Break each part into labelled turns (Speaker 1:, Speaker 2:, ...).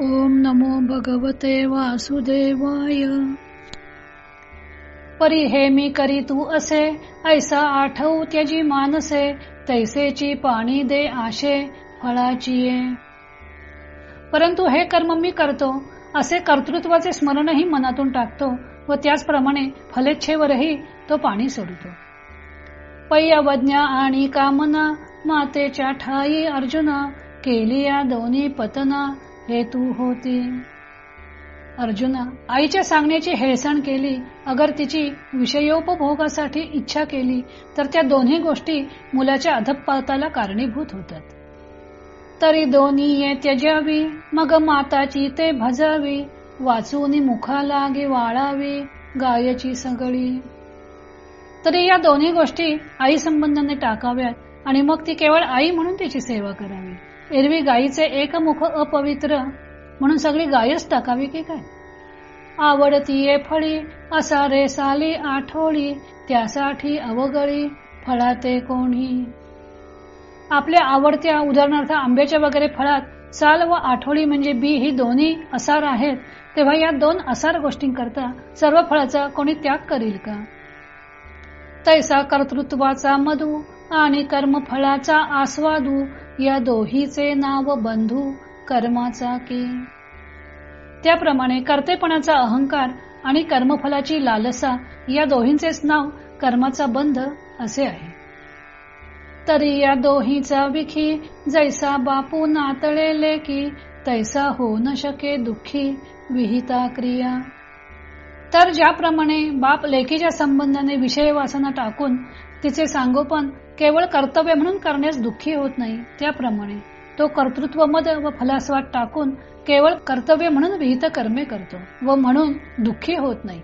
Speaker 1: ओम नमो भगवते वासुदेवाय. परी हे मी करी तू असे ऐसा आठवू त्याची मानसे तैसेची पाणी दे आशे फळाची ये परंतु हे कर्म मी करतो असे कर्तृत्वाचे स्मरणही मनातून टाकतो व त्याचप्रमाणे फलेच्छेवरही तो पाणी सोडतो. पैयवज्ञा आणि कामना मातेच्या ठाई अर्जुना केली या दोन्ही पतना हे तू होती. अर्जुना आईच्या सांगण्याची हेळसण केली. अगर तिची विषयोपभोगासाठी इच्छा केली तर त्या दोन्ही गोष्टी मुलाच्या अधपाताला कारणीभूत होतात. तरी दोन्ही ये त्यजावी मग माताची ते भजावी. वाचून मुखाला गे वाळावी गायची सगळी. तरी या दोन्ही गोष्टी आई संबंधाने टाकाव्यात आणि मग ती केवळ आई म्हणून तिची सेवा करावी. एरवी गायीचे एक मुख अपवित्र. म्हणून सगळी गायच टाकावी की काय? आवडतीये फळी असा रे साली आठवळी त्यासाठी अवगळी फळाते कोणी. आपल्या आवडत्या उदाहरणार्थ आंब्याच्या वगैरे फळात साल व आठवडी म्हणजे बी ही दोन्ही असार आहेत. तेव्हा या दोन असार गोष्टींकरता सर्व फळाचा कोणी त्याग करील का? तैसा कर्तृत्वाचा मधू आणि कर्मफळाचा आस्वादू या दोहीचे नाव बंधू कर्माचा की. त्याप्रमाणे कर्तेपणाचा अहंकार आणि कर्मफलाची लालसा या दोहींचेच नाव कर्माचा बंध असे आहे. तरी या दोहीचा विखी जैसा बापू नातळेले की तैसा हो न शके दुःखी विहिता क्रिया. तर ज्याप्रमाणे बाप लेकीच्या संबंधाने विषय वासना टाकून तिचे सांगोपन केवळ कर्तव्य म्हणून करण्यास दुःखी होत नाही. त्याप्रमाणे तो कर्तृत्व मद व फलास्वाद टाकून केवळ कर्तव्य म्हणून विहित कर्मे करतो व म्हणून दुःखी होत नाही.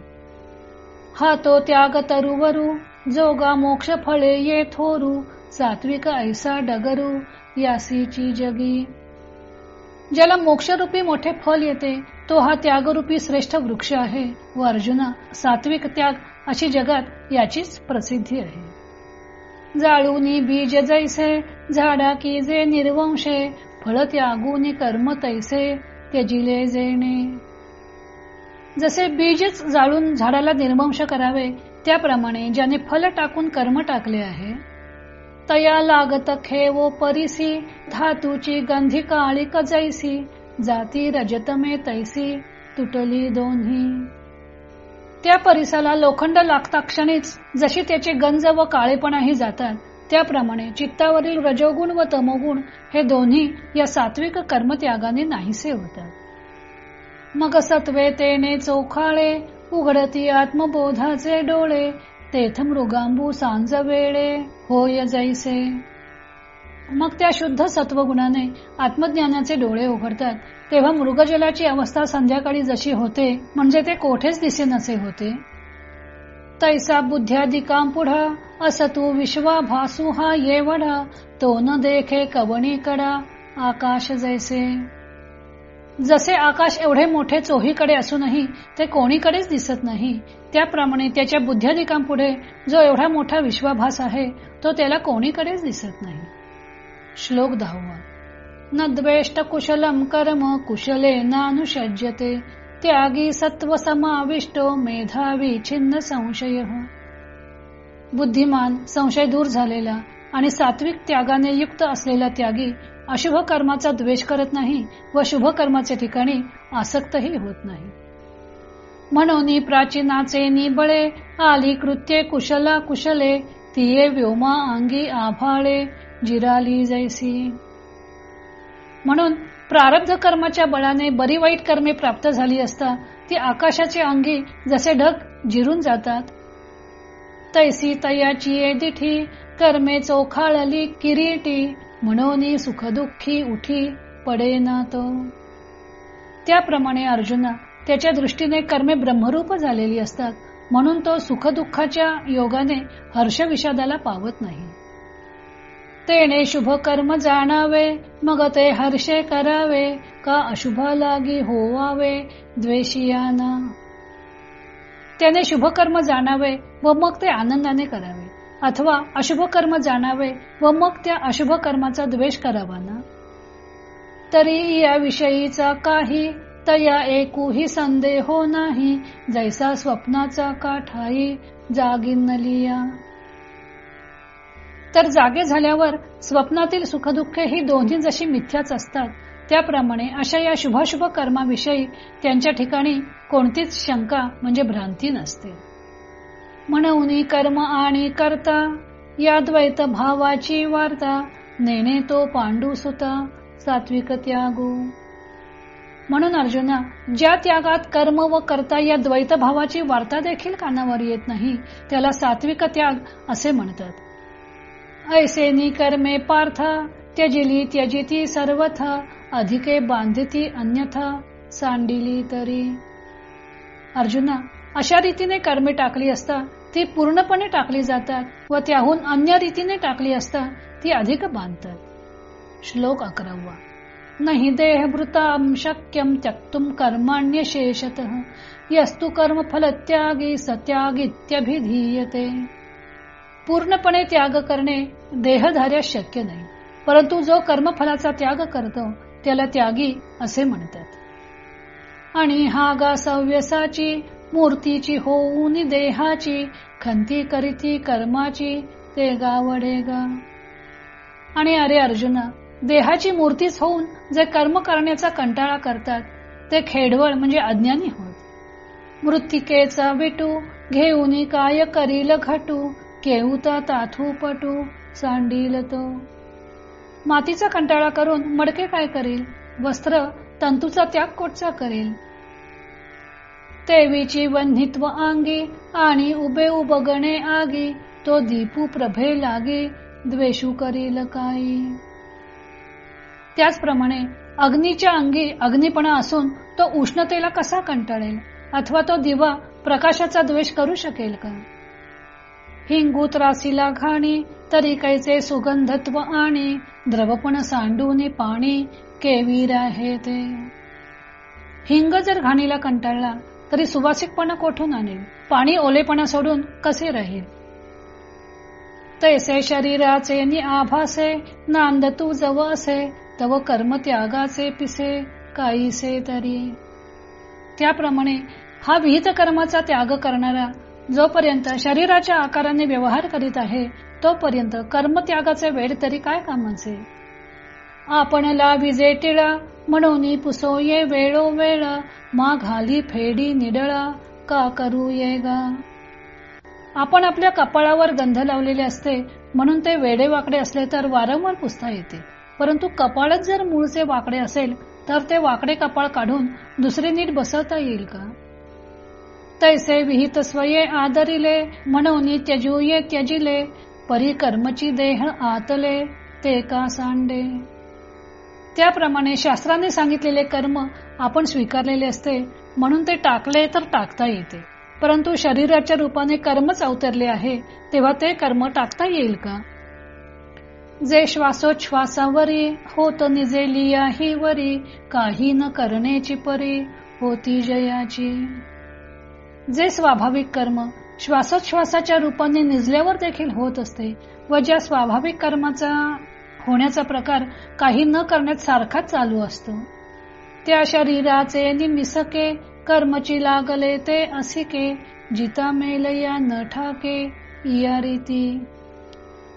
Speaker 1: हा तो त्याग तरुवरू जोगा मोक्ष फळे ये थोरू सात्विक ऐसा डगरू यासीची जगी. ज्याला मोक्षरूपी मोठे फल येते तो हा त्यागरूपी श्रेष्ठ वृक्ष आहे व अर्जुना सात्विक त्याग अशी जगात याचीच प्रसिद्धी आहे. जाळूनी बीज जैसे झाडा की जे निर्वंशे फळ त्यागूनी कर्म तैसे त्यजिले जेणे. जसे बीजच जाळून झाडाला निर्वंश करावे त्याप्रमाणे ज्याने फल टाकून कर्म टाकले आहे तया लागत खेवो परिसी धातूची गंधी काळी कजैसी जाती रजतमे तैसी तुटली दोन्ही. त्या परिसाला लोखंड लागता क्षणीच जशी त्याचे गंज व काळेपणाही जातात त्याप्रमाणे चित्तावरील रजोगुण व तमोगुण हे दोन्ही या सात्विक कर्मत्यागाने नाहीसे होतात. मग सत्वे तेने चोखाळे उघडती आत्मबोधाचे डोळे तेथ मृगांबू सांज वेळे होय जैसे. मग त्या शुद्ध सत्वगुणाने आत्मज्ञानाचे डोळे उघडतात. तेव्हा मृगजलाची अवस्था संध्याकाळी जशी होते म्हणजे ते कोठेच दिसे नसे होते. तैसा बुद्ध्यादिकां पुढा अस तू विश्वा भासू हा ये वडा तो न देखे कवणी कडा आकाश जैसे. जसे आकाश एवढे मोठे चोहीकडे असूनही ते कोणीकडेच दिसत नाही. त्याप्रमाणे त्याच्या बुद्ध्याधिकांपुढे जो एवढा मोठा विश्वाभास आहे तो त्याला कोणीकडेच दिसत नाही. श्लोक दहावा. न द्वेष्ट कुशलम कर्म कुशले नानुषज्यते त्यागी सत्व समाविष्टो मेधावी छिन्न संशय. बुद्धिमान संशय दूर झालेला आणि सात्विक त्यागाने युक्त असलेला त्यागी अशुभ कर्माचा द्वेष करत नाही व शुभ कर्माच्या ठिकाणी आसक्तही होत नाही. म्हणून प्राचीनाचे निबळे आली कृत्ये कुशला कुशले तिये व्योमा अंगी आभाळे जिराली जैसी. म्हणून प्रारब्ध कर्माच्या बळाने बरी वाईट कर्मे प्राप्त झाली असता ती आकाशाचे अंगी जसे ढग जिरून जातात. तैसी तयाची दिठी कर्मे चोखाळली किरीटी म्हणून सुखदुःखी उठी पडे ना तो. त्याप्रमाणे अर्जुना त्याच्या दृष्टीने कर्मे ब्रह्मरूप झालेली असतात म्हणून तो सुखदुःखाच्या योगाने हर्षविषादाला पावत नाही. तेने शुभ कर्म जाणावे मग ते हर्षे करावे का अशुभ लागी होवावे द्वेषियाना. त्याने शुभ कर्म जाणावे व मग ते आनंदाने करावे अथवा अशुभ कर्म जाणावे व मग त्या अशुभ कर्माचा द्वेष करावा ना? तरी या विषयीचा काही तया एकूही संदेहो नाही जैसा स्वप्नाचा काठाई जागिनलिया तर जागे झाल्यावर स्वप्नातील सुखदुःख ही दोन्ही जशी मिथ्याच असतात त्याप्रमाणे अशा या शुभाशुभ कर्माविषयी त्यांच्या ठिकाणी कोणतीच शंका म्हणजे भ्रांती नसते. म्हणून कर्म आणि करता या द्वैत भावाची वार्ता नेणे तो पांडू सुता सात्विक त्यागू. म्हणून अर्जुना ज्या त्यागात कर्म व कर्ता या द्वैत भावाची वार्ता देखील कानावर येत नाही त्याला सात्विक त्याग असे म्हणतात. ऐसे निकर्मे पार्थ त्यजिली त्यजिती सर्वथा अधिके बांधिती अन्यथा सांडिली तरी। अर्जुना अशा रीतीने कर्मे टाकली असता ती पूर्णपणे टाकली जातात व त्याहून अन्य रीतीने टाकली असता ती अधिक बांधतात. श्लोक अकरावा नाही देहभृतां शक्यम त्यक्तुम कर्माण्य शेषत यस्तु कर्म फलत्यागी सत्यागित्यभिधीयते. पूर्णपणे त्याग करणे देहधार्यास शक्य नाही. परंतु जो कर्मफलाचा त्याग करतो त्याला त्यागी असे म्हणतात. आणि हा गा सव्यसाची मूर्तीची होऊन देहाची खंती करीती कर्माची ते गावडे गा. आणि अरे अर्जुना देहाची मूर्तीच होऊन जे कर्म करण्याचा कंटाळा करतात ते खेडवळ म्हणजे अज्ञानी होत. मृत्तिकेचा विटू घेऊन काय करील घटू केऊता ताथू पटू सांडील तो. मातीचा कंटाळा करून मडके काय करेल? वस्त्र तंतूचा त्याग कोटचा करेल? तेवीची वन्हित्व अंगी आणि उभे उबगणे आगी तो दीपू प्रभे लागे द्वेषू करील काही. त्याचप्रमाणे अग्नीच्या अंगी अग्निपणा असून तो उष्णतेला कसा कंटाळेल? अथवा तो दिवा प्रकाशाचा द्वेष करू शकेल का? हिंगू त्रासीला घाणी तरी कैसे सुगंधत्व आणि द्रवपण सांडून पाणी केवीर आहे ते. हिंग जर घाणीला कंटाळला तरी सुवासिकपणा कोठून आणेल? पाणी ओलेपणा सोडून कसे राहील? तैसे शरीराचे नि आभासे नांद तू जव असे तव कर्म त्यागाचे पिसे काहीसे तरी. त्याप्रमाणे हा विहित कर्माचा त्याग करणारा जोपर्यंत शरीराच्या आकाराने व्यवहार करीत आहे तोपर्यंत कर्मत्यागाचे वेळ तरी काय कामाचे? आपणला विजे टिळा म्हणून पुसो ये वेळो वेळ मा घाली फेडी निडळा का करू ये गा? आपण आपल्या कपाळावर गंध लावलेले असते म्हणून ते वेडे वाकडे असले तर वारंवार पुसता येते. परंतु कपाळच जर मूळचे वाकडे असेल तर ते वाकडे कपाळ काढून दुसरे नीट बसवता येईल का? तैसे विहित स्वये आदरिले म्हणून त्यजूये त्यजिले परी कर्मची देह आतले ते का सांडे? त्याप्रमाणे शास्त्राने सांगितलेले कर्म आपण स्वीकारलेले असते म्हणून ते टाकले तर टाकता येते. परंतु शरीराच्या रूपाने कर्मच अवतरले आहे तेव्हा ते कर्म टाकता येईल का? जे श्वासोच्छ्वासावरी होत निजे लिया ही वरी काही न करण्याची परी होती जयाची. जे स्वाभाविक कर्म श्वासोच्छ्वासाच्या रूपाने निजल्यावर देखील होत असते व ज्या स्वाभाविक कर्माचा होण्याचा प्रकार काही न करण्यात सारखाच चालू असतो. त्या शरीराचे निमिसके कर्मची लागले ते असिके जिता मेलया न ठाके या रीती.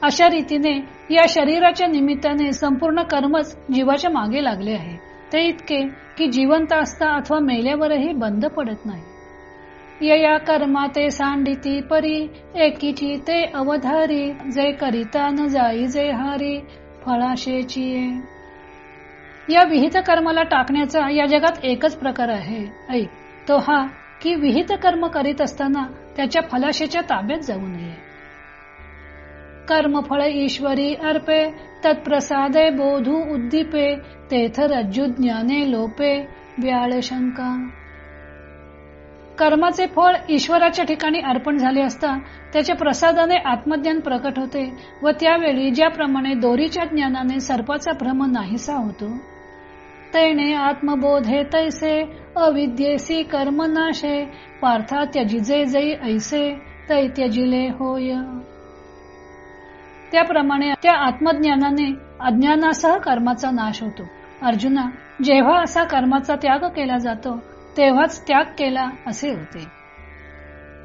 Speaker 1: अशा रीतीने या शरीराच्या निमित्ताने संपूर्ण कर्मच जीवाच्या मागे लागले आहे. ते इतके की जिवंत असता अथवा मेल्यावरही बंद पडत नाही. यया कर्मा ते सांडिती परी एकीची ते अवधारी जे करिता न जाई जे हारी फळाशेची या विहित कर्माला टाकण्याचा या जगात एकच प्रकार आहे. ऐक तो हा की विहित कर्म करीत असताना त्याच्या फलाशेच्या ताब्यात जाऊ नये. कर्मफळ ईश्वरी अर्पे तत्प्रसादे बोधू उद्दीपे तेथ रज्जू ज्ञाने लोपे व्याळ शंका कर्माचे फळ ईश्वराच्या ठिकाणी अर्पण झाले असता त्याच्या प्रसादाने आत्मज्ञान प्रकट होते व त्यावेळी ज्याप्रमाणे दोरीच्या ज्ञानाने सर्पाचा भ्रम नाहीसा होतो. तैने आत्मबोधे तैसे अविद्येसी कर्म नाशे पार्था त्यजिजे जै ऐसे तै त्यजिले होय. त्याप्रमाणे त्या आत्मज्ञानाने अज्ञानासह कर्माचा नाश होतो. अर्जुना जेव्हा असा कर्माचा त्याग केला जातो तेव्हाच त्याग केला असे होते.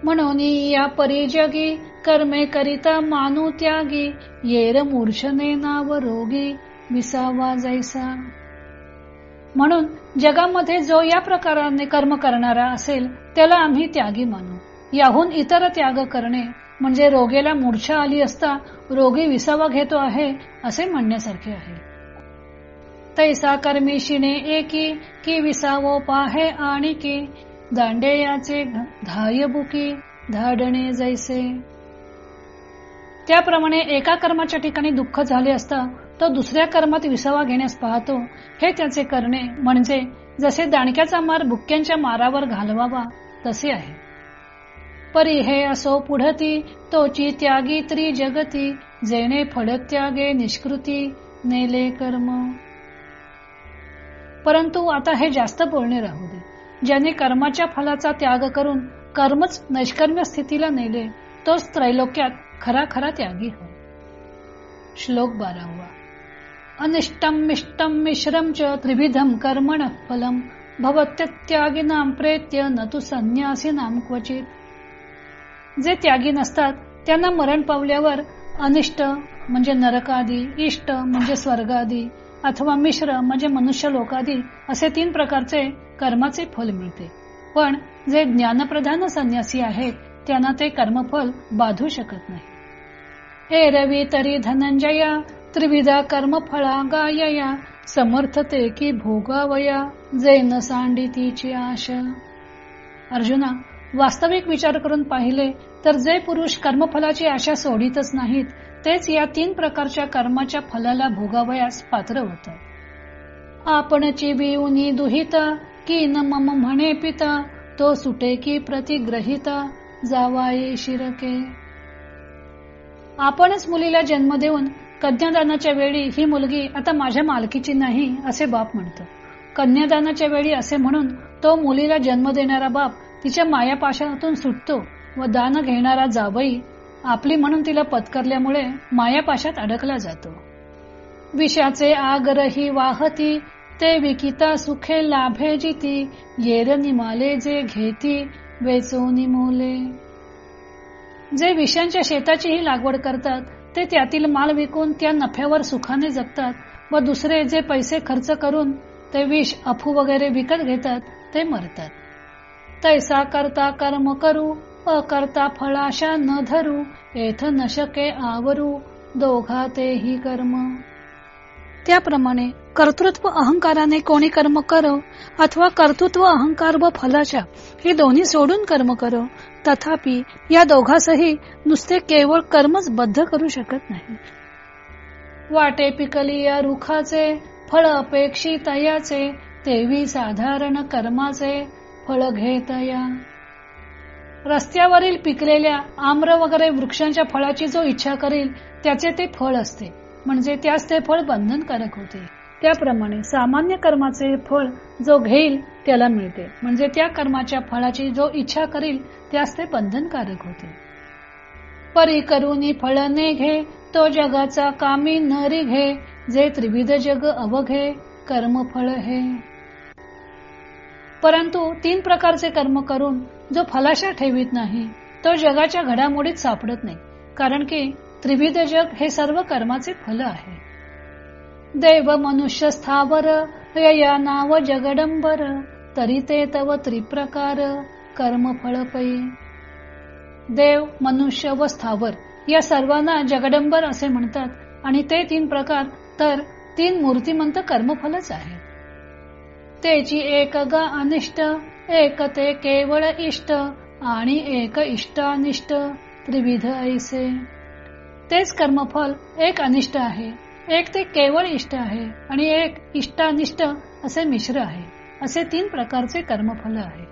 Speaker 1: म्हणून या परिजगी कर्मे करिता मानू त्यागी येर मूर्छने नाव रोगी विसावा जैसा. म्हणून जगामध्ये जो या प्रकाराने कर्म करणारा असेल त्याला आम्ही त्यागी मानू. याहून इतर त्याग करणे म्हणजे रोगेला मूर्छा आली असता रोगी विसावा घेतो आहे असे म्हणण्यासारखे आहे. तैसा कर्मी शिणे एकी की विसावो पाहे आणि की दांडेयाचे धाय बुकी धाडणे जैसे. त्याप्रमाणे एका कर्माच्या ठिकाणी दुःख झाले असता तो दुसऱ्या कर्मात विसावा घेण्यास पाहतो. हे त्याचे करणे म्हणजे जसे दाणक्याचा मार भुक्क्यांच्या मारावर घालवावा तसे आहे. परी हे असो पुढती तोची त्यागी त्रि जगती जेणे फडत्यागे निष्कृती नेले कर्म. परंतु आता हे जास्त बोलणे राहू दे. ज्याने कर्माच्या फलाचा त्याग करून कर्मच नैष्कर्म्य स्थितीला नेले तोच त्रैलोक्यात खरा खरा त्यागी हो श्लोक बारावा. अनिष्टम मिष्टम मिश्रम च त्रिविधम कर्मण फलम भवत्यत्यागिनाम प्रेत्य न तू संन्यासीनाम क्वचित. जे त्यागी नसतात त्यांना मरण पावल्यावर अनिष्ट म्हणजे नरकादी इष्ट म्हणजे स्वर्गादी अथवा मिश्र म्हणजे मनुष्य लोकादी असे तीन प्रकारचे कर्माचे फल मिळते. पण जे ज्ञानप्रधान संन्यासी आहेत त्यांना ते कर्मफल बाधू शकत नाही. हे रवी तरी धनंजया त्रिविधा कर्मफळा गायया समर्थते की भोगावया जे न सांडितीची आशा. अर्जुना वास्तविक विचार करून पाहिले तर जे पुरुष कर्मफलाची आशा सोडितच नाहीत तेच या तीन प्रकारच्या कर्माच्या फलाला भोगावयास पात्र होत. आपणची बिऊनी दुहित की न मम म्हणे पिता तो सुटे की प्रतिग्रहित जावाये शिरके. आपणच मुलीला जन्म देऊन कन्यादानाच्या वेळी ही मुलगी आता माझ्या मालकीची नाही असे बाप म्हणतो. कन्यादानाच्या वेळी असे म्हणून तो मुलीला जन्म देणारा बाप तिच्या मायापाशातून सुटतो व दान घेणारा जावई आपली म्हणून तिला पत्करल्यामुळे मायापाशात अडकला जातो. विषाचे आगरही वाहती ते विकिता सुखे लाभे जिती येर निमाले जे घेती वेचो निमोले जे विषांच्या शेताचीही लागवड करतात ते त्यातील माल विकून त्या नफ्यावर सुखाने जगतात व दुसरे जे पैसे खर्च करून ते विष अफू वगैरे विकत घेतात ते मरतात. तैसा करता कर्म करू अकर्ता फळाशा न धरू येथ नशके आवरू दोघा तेही कर्म. त्याप्रमाणे कर्तृत्व अहंकाराने कोणी कर्म करो अथवा कर्तृत्व अहंकार व फलाच्या हे दोन्ही सोडून कर्म करो तथापि या दोघासही नुसते केवळ कर्मच बद्ध करू शकत नाही. वाटे पिकली या रुखाचे फळ अपेक्षित याचे तेवी साधारण कर्माचे फळ घेतया रस्त्यावरील पिकलेल्या आम्र वगैरे वृक्षांच्या फळाची जो इच्छा करेल त्याचे ते फळ असते. म्हणजे त्यास ते फळ बंधनकारक होते. त्याप्रमाणे सामान्य कर्माचे फळ जो घेईल त्याला मिळते. म्हणजे त्या कर्माच्या फळाची जो इच्छा करील त्यास ते बंधनकारक होते. परी करुनी फळ ने घे तो जगाचा कामी नरी घे जे त्रिविध जग अवघे कर्म फळ हे. परंतु तीन प्रकारचे कर्म करून जो फलाशा ठेवीत नाही तो जगाच्या घडामोडीत सापडत नाही कारण की त्रिविध जग हे सर्व कर्माचे फल आहे. देव मनुष्य स्थावर यया नाव जगडंबर तरी ते तव त्रिप्रकार कर्म फळ पै. देव मनुष्य व स्थावर या सर्वांना जगडंबर असे म्हणतात आणि ते तीन प्रकार तर तीन मूर्तिमंत कर्मफलच आहेत. तेची एक ग अनिष्ट एक ते केवळ इष्ट आणि एक इष्टानिष्ट त्रिविध ऐसे. तेच कर्मफल एक अनिष्ट आहे एक ते केवळ इष्ट आहे आणि एक इष्टानिष्ट असे मिश्र आहे असे तीन प्रकारचे कर्मफल आहे.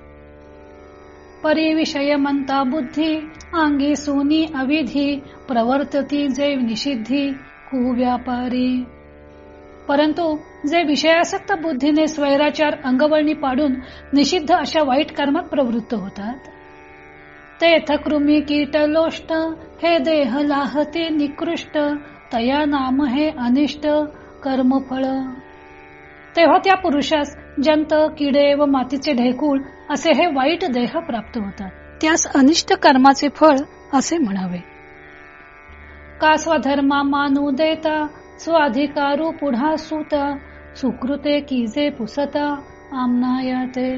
Speaker 1: परिविषय म्हणता बुद्धी अंगी सोनी अविधी प्रवर्तती जे निषिद्धी कुव्यापारी. परंतु जे विषयासक्त बुद्धीने स्वैराचार अंगवळणी पाडून निषिद्ध अशा वाईट कर्मात प्रवृत्त होतात. ते कृमी कीट लोष्ट हे देह लाहते निकृष्ट तया नाम हे अनिष्ट कर्मफळ. तेव्हा त्या पुरुषास जंत किडे व मातीचे ढेकूळ असे हे वाईट देह प्राप्त होतात. त्यास अनिष्ट कर्माचे फळ असे म्हणावे. का स्वधर्मा मानू देता स्वाधिकारू पुढा सुता सुकृते कीजे पुसता आमनायाते.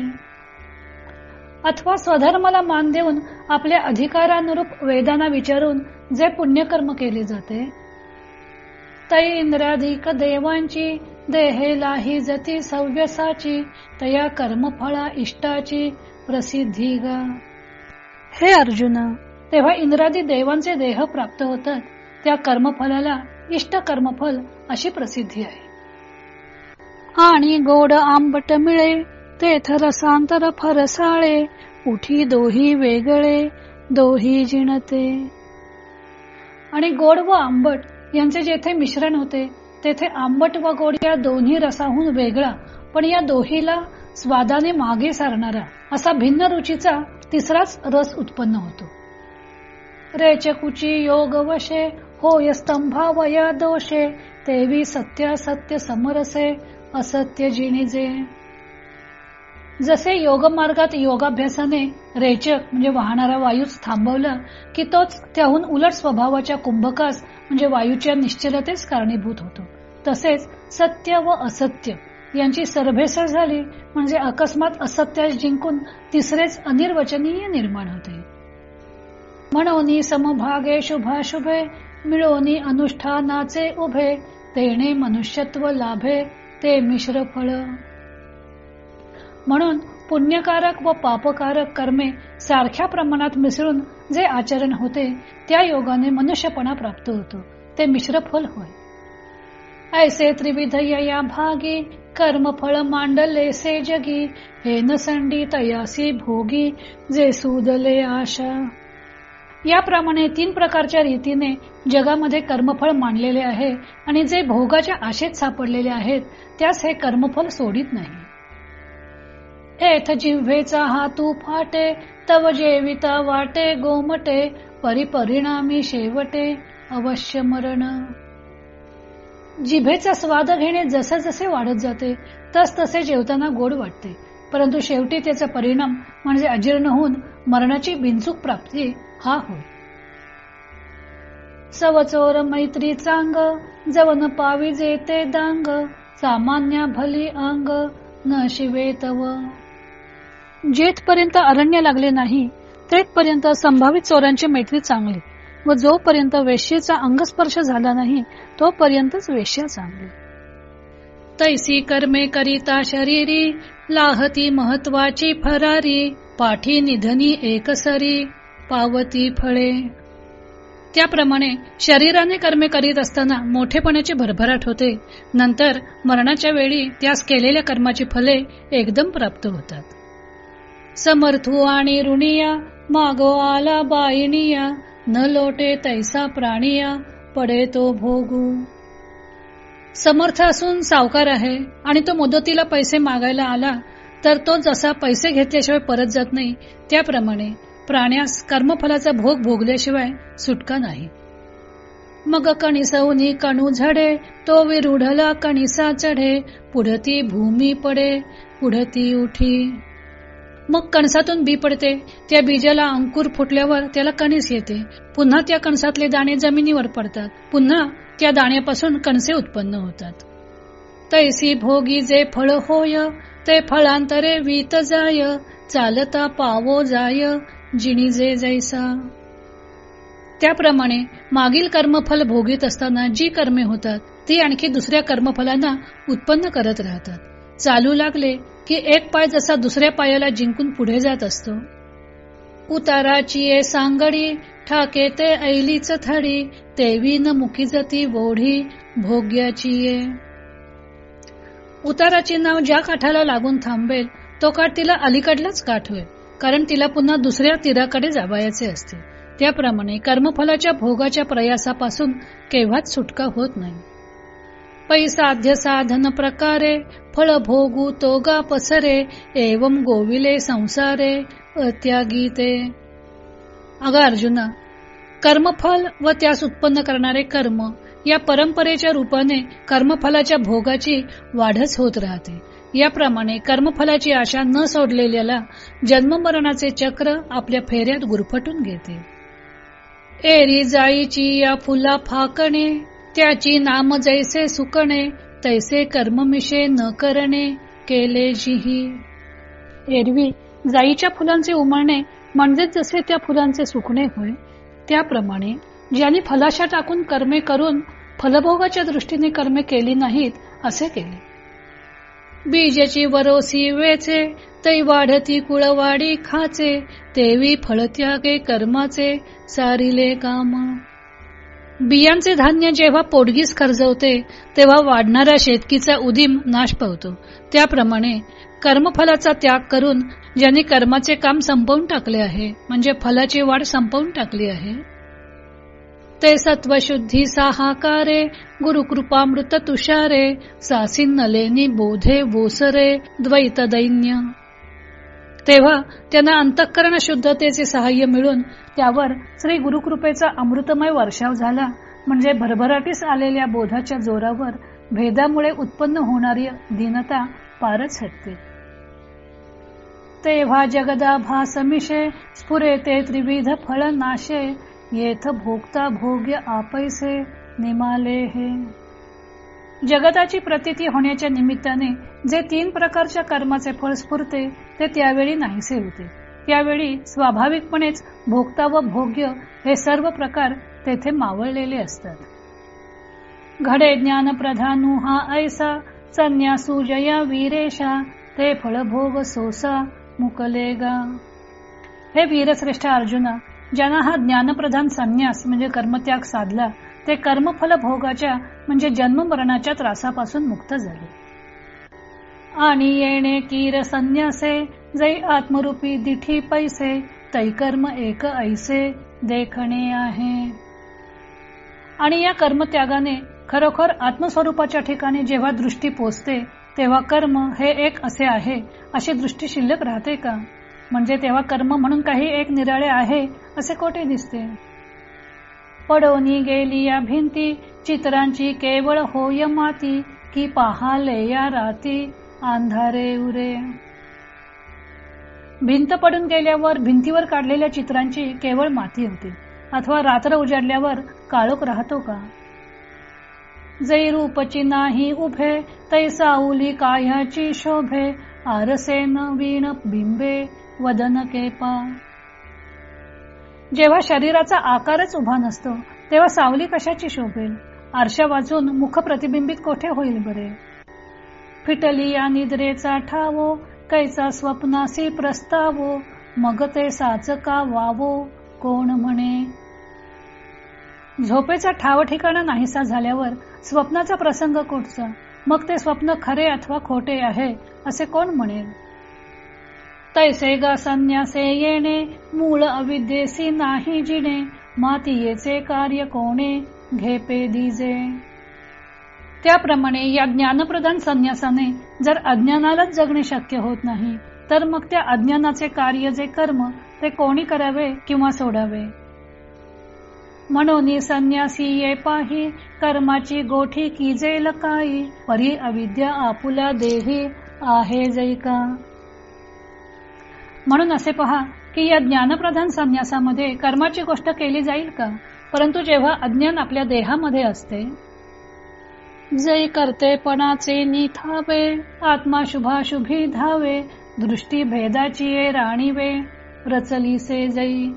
Speaker 1: अथवा स्वधर्माला मान देऊन आपल्या अधिकारानुरूप वेदांना विचारून जे पुण्यकर्म केले जाते. तै इंद्राधिक देवांची देहेलाही जती सव्यसाची तया कर्मफळा इष्टाची प्रसिद्धी ग. हे अर्जुन तेव्हा इंद्रादी देवांचे देह प्राप्त होतात त्या कर्मफलाला इष्ट कर्मफल अशी प्रसिद्धी आहे. आणि गोड आंबट मिळे तेथ रसांतर फरसाळे उठी दोही वेगळे दोही जिणते. आणि गोड व आंबट यांचे जेथे मिश्रण होते तेथे आंबट व गोड या दोन्ही रसाहून वेगळा पण या दोहीला स्वादाने मागे सारणारा असा भिन्न रुचीचा तिसराच रस उत्पन्न होतो. रेचकुची योग वशे होय स्तंभावया दोषे तेवी सत्य सत्य समरसे असत्य जिणिजे जसे योग मार्गात योगाभ्यासाने रेचक म्हणजे वाहणारा वायूच थांबवला की तोच त्याहून उलट स्वभावाच्या कुंभकास म्हणजे वायूच्या निश्चलतेच कारणीभूत होतो. तसेच सत्य व असत्य यांची सरभेसर झाली म्हणजे अकस्मात असत्यास जिंकून तिसरेच अनिर्वचनीय निर्माण होते. म्हणून समभागे शुभाशुभे मिळोनी अनुष्ठानाचे उभे तेणे मनुष्यत्व लाभे ते मिश्र फळ. म्हणून पुण्यकारक व पापकारक कर्मे सारख्या प्रमाणात मिसळून जे आचरण होते त्या योगाने मनुष्यपणा प्राप्त होतो. ते मिश्र फल होय. ऐसे त्रिविध या भागी कर्मफळ मांडले से जगी हे नसंडी तयासी भोगी जे सुदले आशा. याप्रमाणे तीन प्रकारच्या रीतीने जगामध्ये कर्मफळ मांडलेले आहे आणि जे भोगाच्या आशेत सापडलेले आहेत त्यास हे कर्मफल सोडित नाही. एथ जिव्हेचा हातू फाटे तव जेविता वाटे गोमटे परिपरिणामी शेवटे अवश्य मरण. जिभेचा स्वाद घेणे जसे जसे वाढत जाते तस तसे जेवताना गोड वाटते. परंतु शेवटी त्याचा परिणाम म्हणजे अजीर्ण होऊन मरणाची बिनचूक प्राप्ती हा. होय सवचोर मैत्री चांग जवन पावी जेते दांग सामान्य भली अंग न शिवे तव. जेथपर्यंत अरण्य लागले नाही तेथपर्यंत संभावित चोरांची मैत्री चांगली व जोपर्यंत वेश्येचा अंगस्पर्श झाला नाही तोपर्यंतच वेश्या चांगली. तैसी कर्मे करिता शरीरी लाहती महत्वाची फरारी पाठी निधनी एकसरी पावती फळे. त्याप्रमाणे शरीराने कर्मे करीत असताना मोठेपणाची भरभराट होते. नंतर मरणाच्या वेळी त्यास केलेल्या कर्माची फले एकदम प्राप्त होतात. समर्थू आणि ऋणिया मागो आला बाईनिया न लोटे तैसा प्राणिया पडे तो भोगू. समर्थ असून सावकार आहे आणि तो मुदतीला पैसे मागायला आला तर तो जसा पैसे घेतल्याशिवाय परत जात नाही त्याप्रमाणे प्राण्यास कर्मफलाचा भोग भोगल्याशिवाय सुटका नाही. मग कणिसवनी कणू झडे तो विरुढला कणिसा चढे पुढती भूमी पडे पुढती उठी. मग कणसातून बी पडते त्या बीजाला अंकुर फुटल्यावर त्याला कणीस येते. पुन्हा त्या कणसातले दाणे जमिनीवर पडतात पुन्हा त्या दाण्यापासून कणसे उत्पन्न होतात. तैसी भोगी जे फळ होय ते फळांतरे वीत जाय चालता पावो जाय जिणी जे जैसा. त्याप्रमाणे मागील कर्मफल भोगीत असताना जी कर्मे होतात ती आणखी दुसऱ्या कर्मफलांना उत्पन्न करत राहतात. चालू लागले की एक पाय जसा दुसऱ्या पायाला जिंकून पुढे जात असतो. उताराची ये सांगडी ठाके ते ऐलीच थडी तेवी न मुकी जती वोढी भोग्याची ये उताराची नाव ज्या काठाला लागून थांबेल तो काठ तिला अलीकडलाच काठ होईल कारण तिला पुन्हा दुसऱ्या तीराकडे जावायचे असते. त्याप्रमाणे कर्मफलाच्या भोगाच्या प्रयासापासून केव्हाच सुटका होत नाही. पैसाध्य साधन प्रकारे फळ भोगू तोगा पसरे एवम गोविले संसारे अत्यागीते. अग अर्जुना कर्मफल व त्यास उत्पन्न करणारे कर्म या परंपरेच्या रूपाने कर्मफलाच्या भोगाची वाढच होत राहते. याप्रमाणे कर्मफलाची आशा न सोडलेल्याला जन्ममरणाचे चक्र आपल्या फेऱ्यात गुरफटून घेते. एरी जाईची या फुला फाकणे त्याची नाम जैसे सुकणे तैसे कर्ममिशे न करणे केले जिही. एरवी जाईच्या फुलांचे उमळणे म्हणजे जसे त्या फुलांचे सुकणे होय त्याप्रमाणे ज्यांनी फलाशा टाकून कर्मे करून फलभोगाच्या दृष्टीने कर्मे केली नाहीत असे केले. बीजाची वरोसी वेचे तै वाढती कुळवाडी खाचे तेवी फळत्यागे कर्माचे सारिले काम. बियांचे धान्य जेव्हा पोटगीस खर्जवते तेव्हा वाढणाऱ्या शेतकीचा उदीम नाश पावतो. त्याप्रमाणे कर्मफलाचा त्याग करून ज्यांनी कर्माचे काम संपवून टाकले आहे म्हणजे फलाची वाढ संपवून टाकली आहे ते सत्वशुद्धी साहाकारे गुरुकृपामृत तुषारे सासिन्नलेनी बोधे वोसरे द्वैत दैन्य तेव्हा त्यांना अंतःकरण शुद्धतेचे सहाय्य मिळून त्यावर श्री गुरुकृपेचा अमृतमय वर्षाव झाला. म्हणजे भरभराटीस आलेल्या बोधाच्या जोरावर भेदामुळे उत्पन्न होणारी दीनता पारच हटते. तेव्हा जगदा भासमिषे स्फुरे ते त्रिविध फळ नाशे येथ भोगता भोग्य आपैसे निमाले हे. जगताची प्रतीती होण्याच्या निमित्ताने जे तीन प्रकारच्या कर्माचे फळ स्फुरते ते त्यावेळी नाहीसे होते. त्यावेळी स्वाभाविकपणेच भोगता व भोग्य हे सर्व प्रकार तेथे मावळलेले असतात. घडे ज्ञान प्रधानू हा ऐसा संन्यासू जया वीरेशा ते फळभोग सोसा मुकलेगा. हे वीरश्रेष्ठ अर्जुना ज्यांना हा ज्ञानप्रधान संन्यास म्हणजे कर्मत्याग साधला ते कर्मफल भोगाच्या म्हणजे जन्म मरणाच्या त्रासापासून मुक्त झाले. आणि येणे कीर संन्यासे जै आत्मरूपी दिठी पैसे तै कर्म एक ऐसे देखणे आहे. आणि या कर्मत्यागाने खरोखर आत्मस्वरूपाच्या ठिकाणी जेव्हा दृष्टी पोचते तेव्हा कर्म हे एक असे आहे अशी दृष्टी शिल्लक राहते का? म्हणजे तेव्हा कर्म म्हणून काही एक निराळे आहे असे कोठे दिसते. पडोनी गेली या भिंती चित्रांची केवळ होय माती की पाहाले या राती अंधारे उरे. भिंत पडून गेल्यावर भिंतीवर काढलेल्या चित्रांची केवळ माती होती अथवा रात्र उजाडल्यावर काळोख राहतो का? जै रूपची नाही उभे तै साऊली काह्याची शोभे आरसे वीण बिंबे वदन केपा जेव्हा शरीराचा आकारच उभा नसतो तेव्हा सावली कशाची शोभेल? आरशा वाचून मुख प्रतिबिंबित कोठे होईल बरे? फिटली या निद्रेचा ठावो कैचा स्वप्नासी प्रस्तावो मग ते साचका वावो कोण म्हणे? झोपेचा ठाव ठिकाणा नाहीसा झाल्यावर स्वप्नाचा प्रसंग कुठचा? मग ते स्वप्न खरे अथवा खोटे आहे असे कोण म्हणेल? तैसे गा संन्यासे येणे मूळ अविद्येसी नाही जिणे मातीयेचे कार्य कोणे घेपे दिजे. त्याप्रमाणे या ज्ञानप्रधान संन्यासाने जर अज्ञानालाच जगणे शक्य होत नाही तर मग त्या अज्ञानाचे कार्य जे कर्म ते कोणी करावे किंवा सोडावे? म्हणून संन्यासी ये पाही कर्माची गोठी किजे लकाई परी अविद्या आपुला देही आहे जैका म्हणून असे पहा की या ज्ञानप्रधान संन्यासामध्ये कर्माची गोष्ट केली जाईल का? परंतु जेव्हा अज्ञान आपल्या देहामध्ये असते जै कर्तेपणाचे निथावे आत्मा शुभाशुभी धावे दृष्टी भेदाची राणीवे रचलीसे जई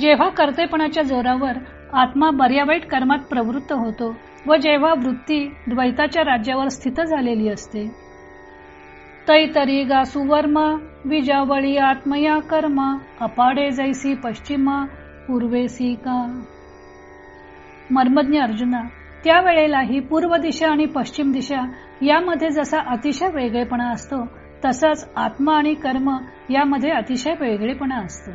Speaker 1: जेव्हा कर्तेपणाच्या जोरावर आत्मा बऱ्या वाईट कर्मात प्रवृत्त होतो व जेव्हा वृत्ती द्वैताच्या राज्यावर स्थित झालेली असते तैतरी गा सुवर्म विजावळी आत्मया कर्म अपाडे जैसी पश्चिमा पूर्वेसी का मर्मज्ञ अर्जुना त्या वेळेलाही पूर्व दिशा आणि पश्चिम दिशा यामध्ये जसा अतिशय वेगळेपणा असतो तसाच आत्मा आणि कर्म यामध्ये अतिशय वेगळेपणा असतो.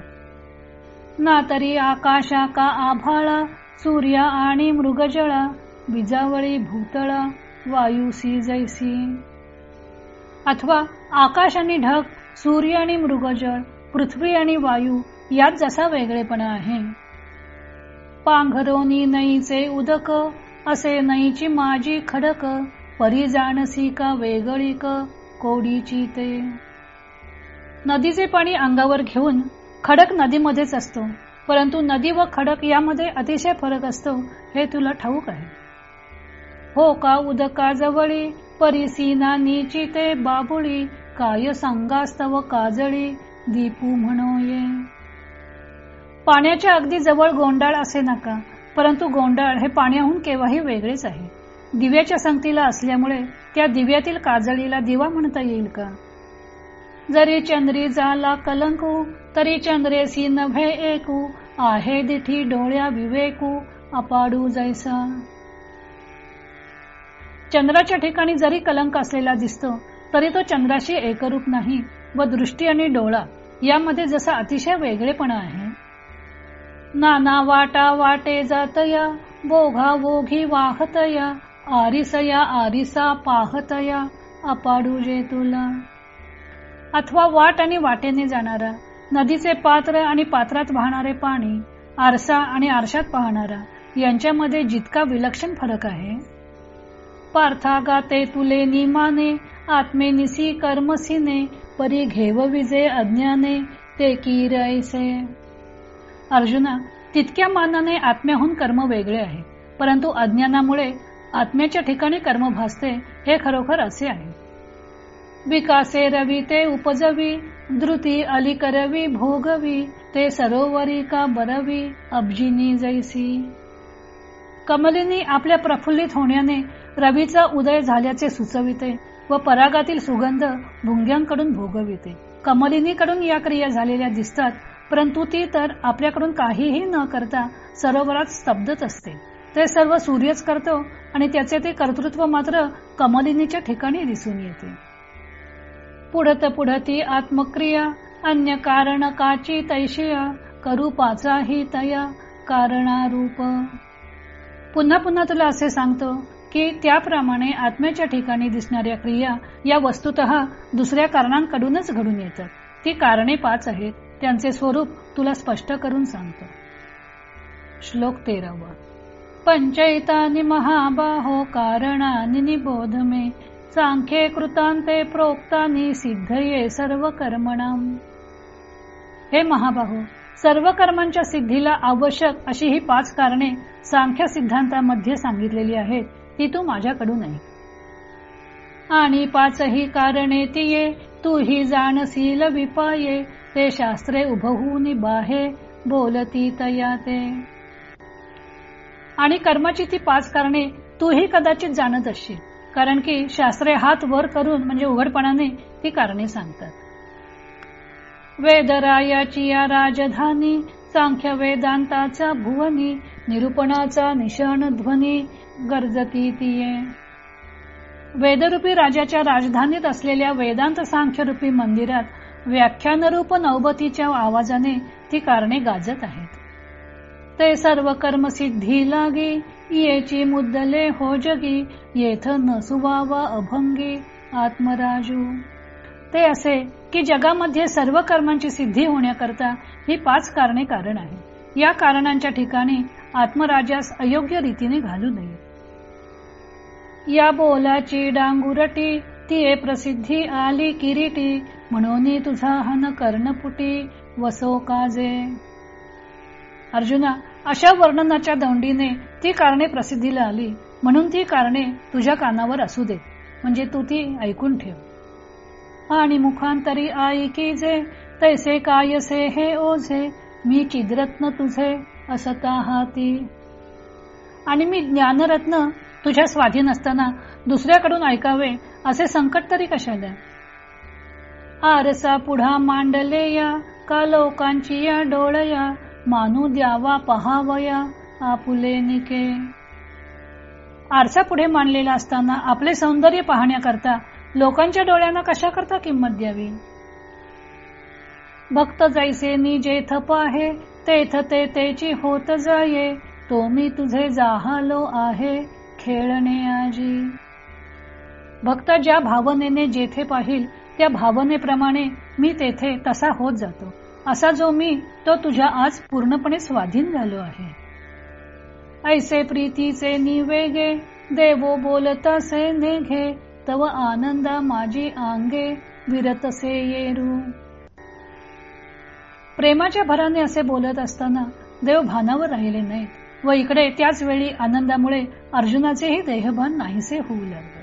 Speaker 1: ना तरी आकाशा का आभाळा सूर्य आणि मृगजळा विजावळी भूतळा वायुसी जैसी. अथवा आकाश आणि ढग सूर्य आणि मृगजळ पृथ्वी आणि वायू यात जसा वेगळेपणा आहे. पांघरोनी नईचे उदक असे नईची माझी खडक परी जाणसी का वेगळी कोडीची ते. नदीचे पाणी अंगावर घेऊन खडक नदीमध्येच असतो परंतु नदी व खडक यामध्ये अतिशय फरक असतो हे तुला ठाऊक आहे. हो का उदका जवळी परिसीना निचिते बाबुळी काय सांगास्तव काजळी दीपू म्हणोये. पाण्याच्या अगदी जवळ गोंडाळ असे नका परंतु गोंडाळ हे पाण्याहून केव्हाही वेगळेच आहे. दिव्याच्या संगतीला असल्यामुळे त्या दिव्यातील काजळीला दिवा म्हणता येईल का? जरी चंद्री झाला कलंकू तरी चंद्रेसी नभे एकू आहे दिठी डोळ्या विवेकू अपाडू जैसा. चंद्राच्या ठिकाणी जरी कलंक असलेला दिसतो तरी तो चंद्राशी एकरूप नाही व दृष्टी आणि डोळा यामध्ये जसा अतिशय वेगळेपणा आहे. नाना वाटा वाटे जातया बोघा बोघी वाहतया आरिसया आरिसा पाहतया अपाडू जे तुला. अथवा वाट आणि वाटेने जाणारा नदीचे पात्र आणि पात्रात वाहणारे पाणी आरसा आणि आरशात पाहणारा यांच्यामध्ये जितका विलक्षण फरक आहे. पार्था गाते तुले निमाने आत्मे निसी कर्मसीने परी घेव विजे अज्ञाने ते की रयसे? अर्जुना तितक्या मानाने आत्म्याहून कर्म वेगळे आहे परंतु अज्ञानामुळे आत्म्याच्या ठिकाणी कर्म भासते हे खरोखर असे आहे. विकासे रवी ते उपजवी द्रुती अली करवी भोगवी ते सरोवरी का बरवी अब्जिनी जैसी। कमलिनी आपल्या प्रफुल्लित होण्याने रवीचा उदय झाल्याचे सुचविते व परागातील सुगंध भुंग्यांकडून भोगविते. कमलिनीकडून या क्रिया झालेल्या दिसतात परंतु ती तर आपल्याकडून काहीही न करता सरोवरात स्तब्धच असते. ते सर्व सूर्यच करतो आणि त्याचे ते कर्तृत्व मात्र कमलिनीच्या ठिकाणी दिसून येते. पुढत पुढती आत्मक्रिया अन्य कारण काची तैशिया करू पाचाही तया कारणारूप पुन्हा पुन्हा तुला असे सांगतो की त्याप्रमाणे आत्म्याच्या ठिकाणी दिसणाऱ्या क्रिया या वस्तुत दुसऱ्या कारणांकडूनच घडून येतात. ती कारणे पाच आहेत. त्यांचे स्वरूप तुला स्पष्ट करून सांगतो. श्लोक तेरावा. पंचयतानी महाबाहो कारणानि निबोध मे सांख्ये कृतांते प्रोक्तानी सिद्धये सर्व कर्मणाम हे महाबाहो सर्व कर्मांच्या सिद्धीला आवश्यक अशी ही पाच कारणे सांख्य सिद्धांतामध्ये सांगितलेली आहेत ती तू माझ्याकडून आहे आणि पाचही कारणे तिये तू ही जाणसील विपाये ते शास्त्रे उभहून बाहे बोलती तया ते. आणि कर्माची ती पाच कारणे तूही कदाचित जाणत असशील कारण की शास्त्रे हात वर करून म्हणजे उघडपणाने ती कारणे सांगतात. वेदरायाची या राजधानी सांख्य वेदांताचा भुवनी निरूपणाचा निशाण ध्वनी गरजती तिये. वेदरूपी राजाच्या राजधानीत असलेल्या वेदांत सांख्यरूपी मंदिरात व्याख्यानरूप नवबतीच्या आवाजाने ती कारणे गाजत आहेत. ते सर्व कर्म सिद्धी लागी येची मुद्दले हो जगी येथ न अभंगी आत्मराजू. ते असे की जगामध्ये सर्व कर्मांची सिद्धी होण्याकरता ही पाच कारणे कारण आहे या कारणांच्या ठिकाणी आत्मराजास अयोग्य रीतीने घालू नये. या बोलाची डांगुरटी ती प्रसिद्धी आली किरीटी म्हणून तुझा हन कर्णपुटी वसो काजे अर्जुना अशा वर्णनाच्या दोंडीने ती कारणे प्रसिद्धीला आली म्हणून ती कारणे तुझ्या कानावर असू दे म्हणजे तू ती ऐकून ठेव. आणि मुखांतरी आई की जे तैसे कायसे हे ओझे मी चिद्रत्न तुझे असता हाती आणि मी ज्ञानरत्न तुझ्या स्वाधीन असताना दुसऱ्याकडून ऐकावे असे संकट तरी कशाला? आरसा पुढा मांडले या का लोकांची या डोळया मानू द्यावा पहावया आपुले निके. आरसा पुढे मांडलेला असताना आपले सौंदर्य पाहण्याकरता लोकांच्या डोळ्यांना कशा करता किंमत द्यावी? भक्त जैसे नि थप आहे तेथ ते तेची होत जाये तो मी तुझे जाहालो आहे खेळणे आजी. भक्त ज्या भावनेने जेथे पाहिल त्या भावनेप्रमाणे मी तेथे तसा होत जातो. असा जो मी तो तुझ्या आज पूर्णपणे स्वाधीन झालो आहे. ऐसे प्रीतीचे निवेगे देवो बोलतसे नेघे तव आनंद माझी आंगे विरतसे येरू. प्रेमाच्या भराने असे बोलत असताना देव भानावर राहिले नाहीत व इकडे त्याच वेळी आनंदामुळे अर्जुनाचेही देहभान नाहीसे होऊ लागले.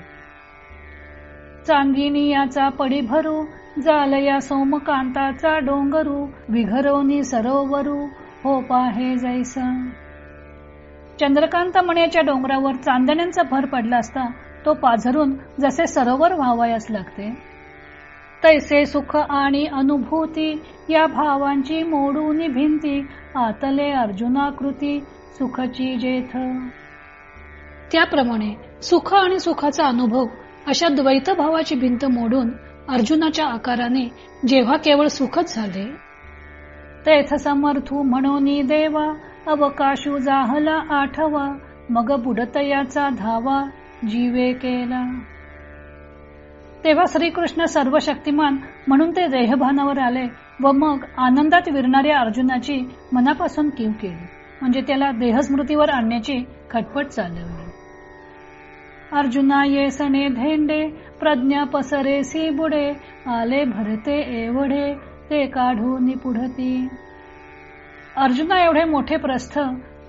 Speaker 1: चांगिनी याचा पडी भरू जालया सोमकांताचा डोंगरू विघरवनी सरोवरू हो पाहे जैसा. चंद्रकांत मण्याच्या डोंगरावर चांदण्यांचा भर पडला असता तो पाझरून जसे सरोवर व्हावयास लागते तैसे सुख आणि अनुभूती या भावांची मोडून भिंती आतले अर्जुनाकृती सुखची जेथ. त्याप्रमाणे सुख आणि सुखाचा अनुभव अशा द्वैत भावाची भिंत मोडून अर्जुनाच्या आकाराने जेव्हा केवळ सुखच झाले तेथ समर्थू म्हणून देवा अवकाशू जाहला आठवा मग बुडतयाचा धावा जीवे केला. तेव्हा श्रीकृष्ण सर्व शक्तिमान म्हणून ते देहभानावर आले व मग आनंदात विरणाऱ्या अर्जुनाची मनापासून कीव केली. म्हणजे त्याला देहस्मृतीवर आणण्याची खटपट चालवली. अर्जुना येसने धेंडे प्रज्ञा पसरे सी बुडे आले भरते एवढे ते काढून पुढती. अर्जुना एवढे मोठे प्रस्थ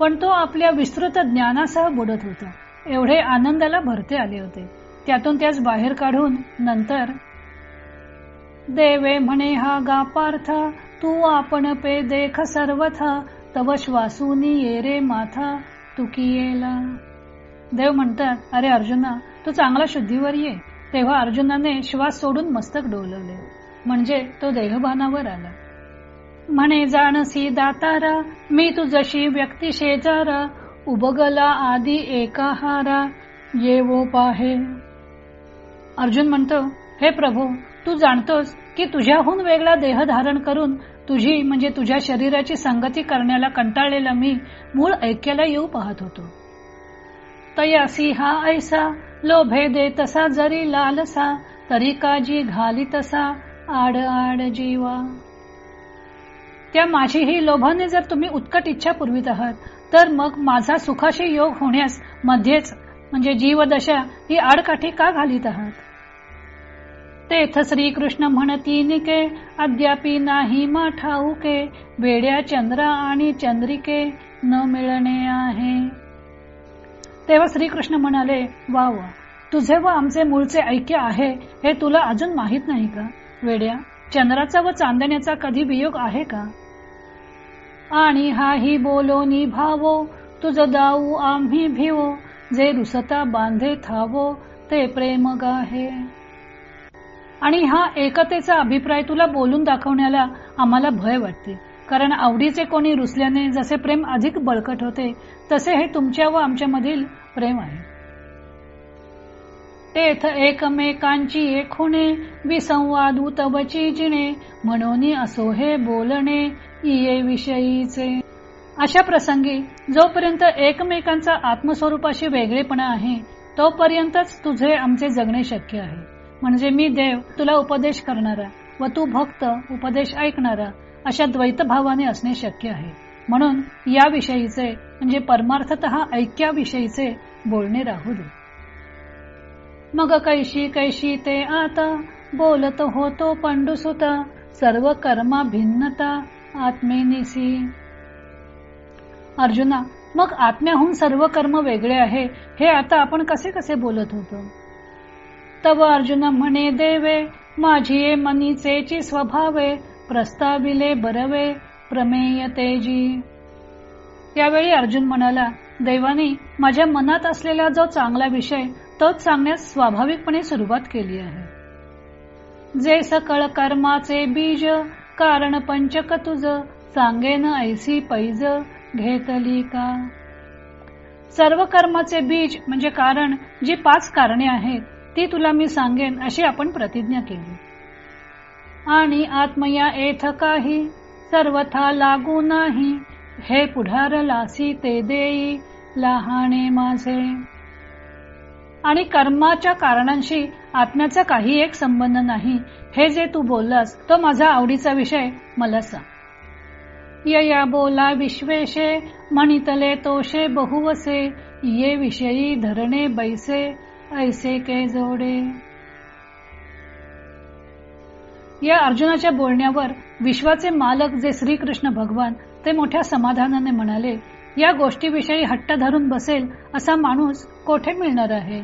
Speaker 1: पण तो आपल्या विस्तृत ज्ञानासह बुडत होता. एवढे आनंदाला भरते आले होते. त्यातून त्यास बाहेर काढून नंतर देवे म्हणे हा गा पार्थ तू आपण पे देख सर्वथा तव श्वासूनी ये रे माथा तुकियेला देव म्हणतात अरे अर्जुना तू चांगला शुद्धीवर ये. तेव्हा अर्जुनाने श्वास सोडून मस्तक डोलवले. म्हणजे तो देहभानावर आला. म्हणे जाणसी दातारा मी तुझशी व्यक्ती शेजारा उभगला आदी एकाहारा येवो पाहे. अर्जुन म्हणतो हे प्रभू तू जाणतोस की तुझ्याहून वेगळा देह धारण करून तुझी म्हणजे तुझ्या शरीराची संगती करण्याला कंटाळलेला मी मूळ ऐक्याला येऊ पाहत होतो. तयासी हा ऐसा लोभे दे तसा जरी लालसा तरी काजी घाली तसा आड आड जीवा. त्या माझी ही लोभाने जर तुम्ही उत्कट इच्छा पुरवित आहात तर मग माझा सुखाशी योग होण्यास मध्येच म्हणजे जीवदशा ही आडकाठी का घालीत आहात? तेथ श्रीकृष्ण म्हणती निके अद्यापी नाही मा ठाऊके वेड्या चंद्र आणि चंद्रिके न मिळणे आहे. तेव्हा श्रीकृष्ण म्हणाले वा वा तुझे व आमचे मूळचे ऐक्य आहे हे तुला अजून माहीत नाही का? वेड्या चंद्राचा व चांदण्याचा कधी वियोग आहे का? आणि हाही बोलो भावो तुझ दाऊ आम्ही भिवो जे रुसता बांधे थावो ते प्रेम गाहे. आणि हा एकतेचा अभिप्राय तुला बोलून दाखवण्याला आम्हाला भय वाटते कारण आवडीचे कोणी रुसल्याने जसे प्रेम अधिक बळकट होते तसे हे तुमच्या व आमच्या मधील प्रेम आहे. तेथ एकमेकांची एकुणे विसंवाद उतबची जिणे म्हणून असो हे बोलणे इये विषयीचे. अशा प्रसंगी जोपर्यंत एकमेकांचा आत्मस्वरूपाशी वेगळेपणा आहे तोपर्यंतच तुझे आमचे जगणे शक्य आहे. म्हणजे मी देव तुला उपदेश करणारा व तू भक्त उपदेश ऐकणारा अशा द्वैत भावाने असणे शक्य आहे. म्हणून याविषयीचे म्हणजे परमार्थत ऐक्याविषयीचे बोलणे राहू दे. मग कैशी कैशी ते आता बोलत होतो पंडुसुता सर्व कर्मा भिन्नता आत्मेनिसी अर्जुना मग आत्म्याहून सर्व कर्म वेगळे आहे हे आता आपण कसे कसे बोलत होतो? तव अर्जुन म्हणे देवे माझी मनीचे स्वभावे प्रस्ताविले बरवे प्रमेय तेजी. यावेळी अर्जुन म्हणाला देवानी माझ्या मनात असलेला जो चांगला विषय तोच सांगण्यास स्वाभाविकपणे सुरुवात केली आहे. जे सकळ कर्माचे बीज कारण पंचक तुझ सांगेन ऐसी पैज घेतली का? सर्व कर्माचे बीज म्हणजे कारण जी पाच कारणे आहेत ती तुला मी सांगेन अशी आपण प्रतिज्ञा केली. आणि आत्मया एथ काही सर्वथा लागू नाही हे पुढार लासी ते देई लहाणे माझे. आणि कर्माच्या कारणांशी आत्म्याचा काही एक संबंध नाही. हे जे तू बोललास तो माझा आवडीचा विषय मला सांग. यया बोला विश्वेशे म्हणितले तोषे बहुवसे ये विषयी धरणे बैसे ऐसे के जोडे. या अर्जुनाच्या बोलण्यावर विश्वाचे मालक जे श्रीकृष्ण भगवान ते मोठ्या समाधानाने म्हणाले या गोष्टीविषयी हट्ट धरून बसेल असा माणूस कोठे मिळणार आहे?